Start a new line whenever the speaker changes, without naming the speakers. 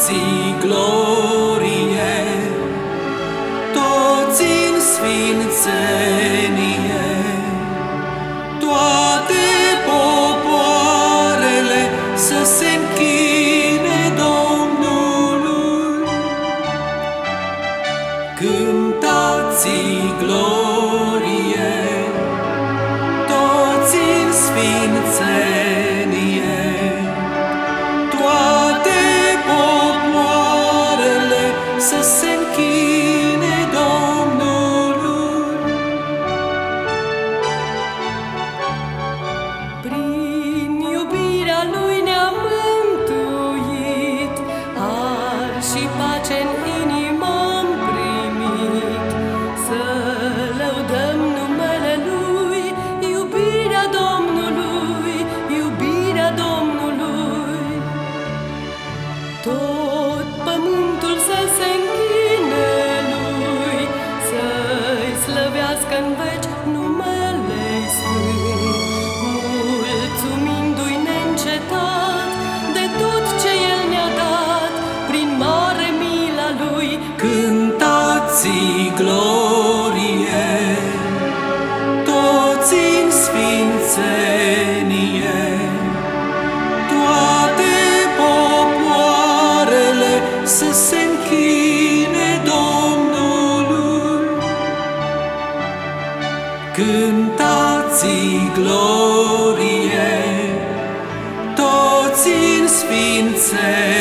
sfinții glorie, toți în sfințenie, toate popoarele să se închine Domnului.
Cântați glorie, toți în sfințenie,
watching. glorie, toți în sfințenie, toate popoarele să se închine Domnului. Cântați glorie, toți în sfințenie,